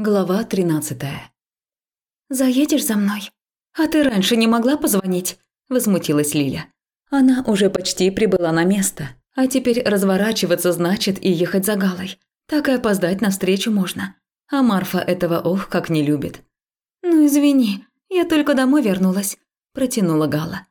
Глава 13. «Заедешь за мной? А ты раньше не могла позвонить?» – возмутилась Лиля. Она уже почти прибыла на место, а теперь разворачиваться значит и ехать за Галой. Так и опоздать на встречу можно. А Марфа этого ох как не любит. «Ну извини, я только домой вернулась», – протянула Гала.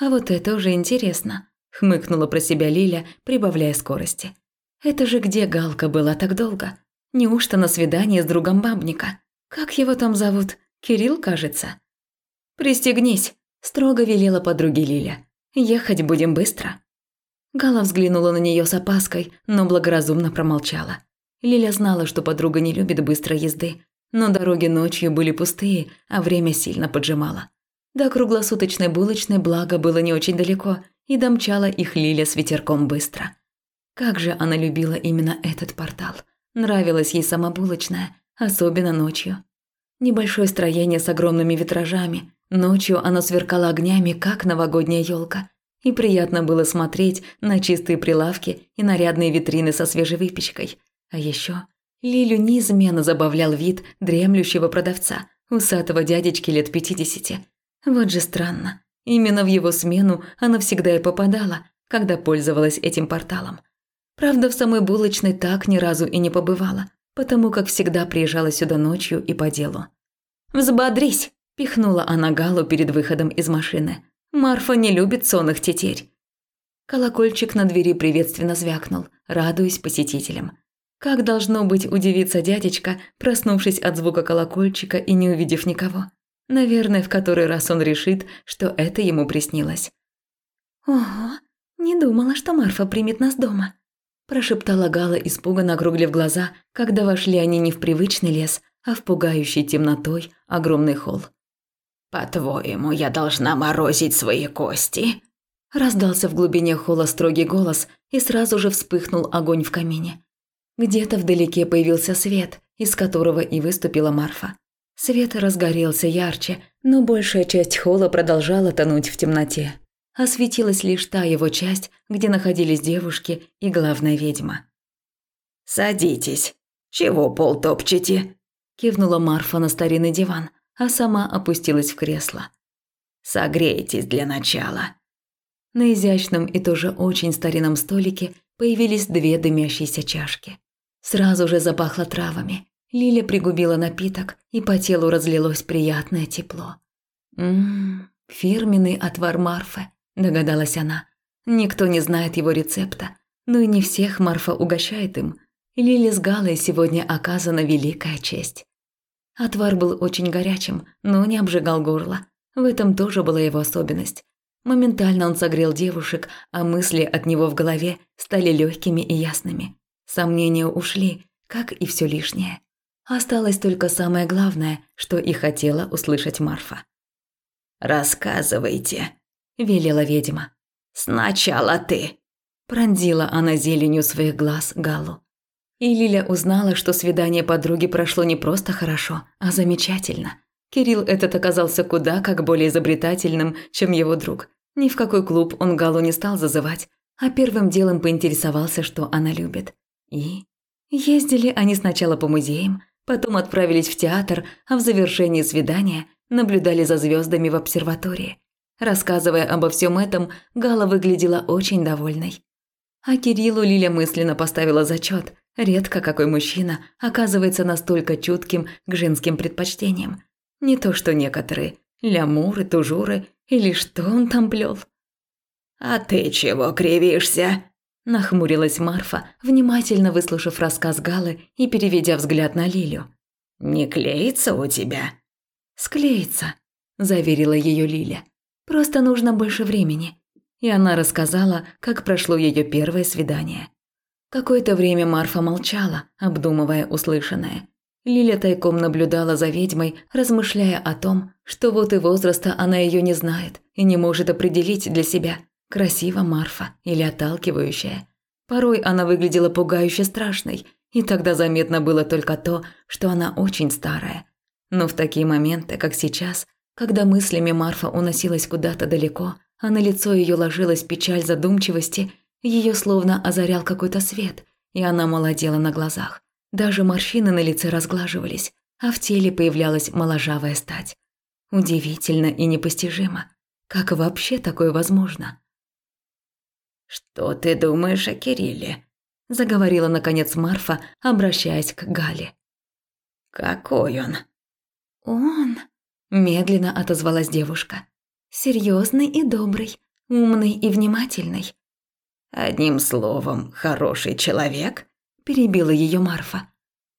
«А вот это уже интересно», – хмыкнула про себя Лиля, прибавляя скорости. «Это же где Галка была так долго?» Неужто на свидание с другом бабника? Как его там зовут? Кирилл, кажется. «Пристегнись», – строго велела подруге Лиля. «Ехать будем быстро». Гала взглянула на нее с опаской, но благоразумно промолчала. Лиля знала, что подруга не любит быстрой езды, но дороги ночью были пустые, а время сильно поджимало. До круглосуточной булочной благо было не очень далеко, и домчала их Лиля с ветерком быстро. Как же она любила именно этот портал – Нравилась ей сама булочная, особенно ночью. Небольшое строение с огромными витражами. Ночью оно сверкало огнями, как новогодняя елка. И приятно было смотреть на чистые прилавки и нарядные витрины со свежей выпечкой. А еще Лилю неизменно забавлял вид дремлющего продавца, усатого дядечки лет пятидесяти. Вот же странно. Именно в его смену она всегда и попадала, когда пользовалась этим порталом – Правда, в самой булочной так ни разу и не побывала, потому как всегда приезжала сюда ночью и по делу. «Взбодрись!» – пихнула она Галу перед выходом из машины. «Марфа не любит сонных тетерь». Колокольчик на двери приветственно звякнул, радуясь посетителям. Как должно быть удивиться дядечка, проснувшись от звука колокольчика и не увидев никого? Наверное, в который раз он решит, что это ему приснилось. «Ого, не думала, что Марфа примет нас дома», прошептала Гала, испуганно округлив глаза, когда вошли они не в привычный лес, а в пугающий темнотой огромный холл. «По-твоему, я должна морозить свои кости?» Раздался в глубине холла строгий голос, и сразу же вспыхнул огонь в камине. Где-то вдалеке появился свет, из которого и выступила Марфа. Свет разгорелся ярче, но большая часть холла продолжала тонуть в темноте осветилась лишь та его часть, где находились девушки и главная ведьма. «Садитесь. Чего пол топчете?» – кивнула Марфа на старинный диван, а сама опустилась в кресло. «Согрейтесь для начала». На изящном и тоже очень старинном столике появились две дымящиеся чашки. Сразу же запахло травами. Лиля пригубила напиток, и по телу разлилось приятное тепло. Ммм, фирменный отвар Марфы догадалась она. Никто не знает его рецепта, но и не всех Марфа угощает им. Лиле с Галой сегодня оказана великая честь. Отвар был очень горячим, но не обжигал горло. В этом тоже была его особенность. Моментально он согрел девушек, а мысли от него в голове стали легкими и ясными. Сомнения ушли, как и все лишнее. Осталось только самое главное, что и хотела услышать Марфа. «Рассказывайте», – велела ведьма. «Сначала ты!» – пронзила она зеленью своих глаз Галу. И Лиля узнала, что свидание подруги прошло не просто хорошо, а замечательно. Кирилл этот оказался куда как более изобретательным, чем его друг. Ни в какой клуб он Галу не стал зазывать, а первым делом поинтересовался, что она любит. И ездили они сначала по музеям, потом отправились в театр, а в завершении свидания наблюдали за звездами в обсерватории. Рассказывая обо всем этом, Гала выглядела очень довольной. А Кириллу Лиля мысленно поставила зачет. Редко какой мужчина оказывается настолько чутким к женским предпочтениям. Не то что некоторые – лямуры, тужуры или что он там плел. «А ты чего кривишься?» – нахмурилась Марфа, внимательно выслушав рассказ Галы и переведя взгляд на Лилю. «Не клеится у тебя?» «Склеится», – заверила ее Лиля. Просто нужно больше времени. И она рассказала, как прошло ее первое свидание. Какое-то время Марфа молчала, обдумывая услышанное. Лиля тайком наблюдала за ведьмой, размышляя о том, что вот и возраста она ее не знает и не может определить для себя, красива Марфа или отталкивающая. Порой она выглядела пугающе страшной, и тогда заметно было только то, что она очень старая. Но в такие моменты, как сейчас, когда мыслями Марфа уносилась куда-то далеко, а на лицо ее ложилась печаль задумчивости, ее словно озарял какой-то свет, и она молодела на глазах. Даже морщины на лице разглаживались, а в теле появлялась моложавая стать. Удивительно и непостижимо. Как вообще такое возможно? «Что ты думаешь о Кирилле?» – заговорила наконец Марфа, обращаясь к Гале. «Какой он?» «Он...» – медленно отозвалась девушка. «Серьезный и добрый, умный и внимательный». «Одним словом, хороший человек?» – перебила ее Марфа.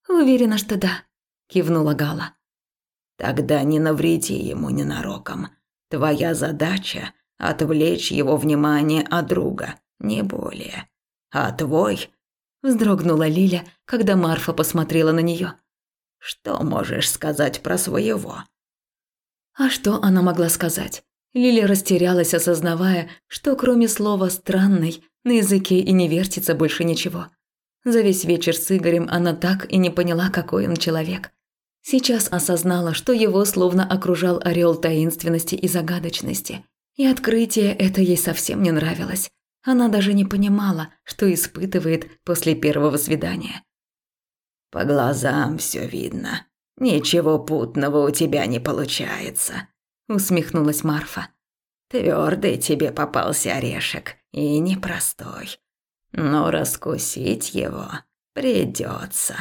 «Уверена, что да», – кивнула Гала. «Тогда не навреди ему ненароком. Твоя задача – отвлечь его внимание от друга, не более. А твой...» – вздрогнула Лиля, когда Марфа посмотрела на нее. «Что можешь сказать про своего?» А что она могла сказать? Лиля растерялась, осознавая, что кроме слова «странный» на языке и не вертится больше ничего. За весь вечер с Игорем она так и не поняла, какой он человек. Сейчас осознала, что его словно окружал орел таинственности и загадочности. И открытие это ей совсем не нравилось. Она даже не понимала, что испытывает после первого свидания. «По глазам все видно. Ничего путного у тебя не получается», – усмехнулась Марфа. Твердый тебе попался орешек, и непростой. Но раскусить его придется.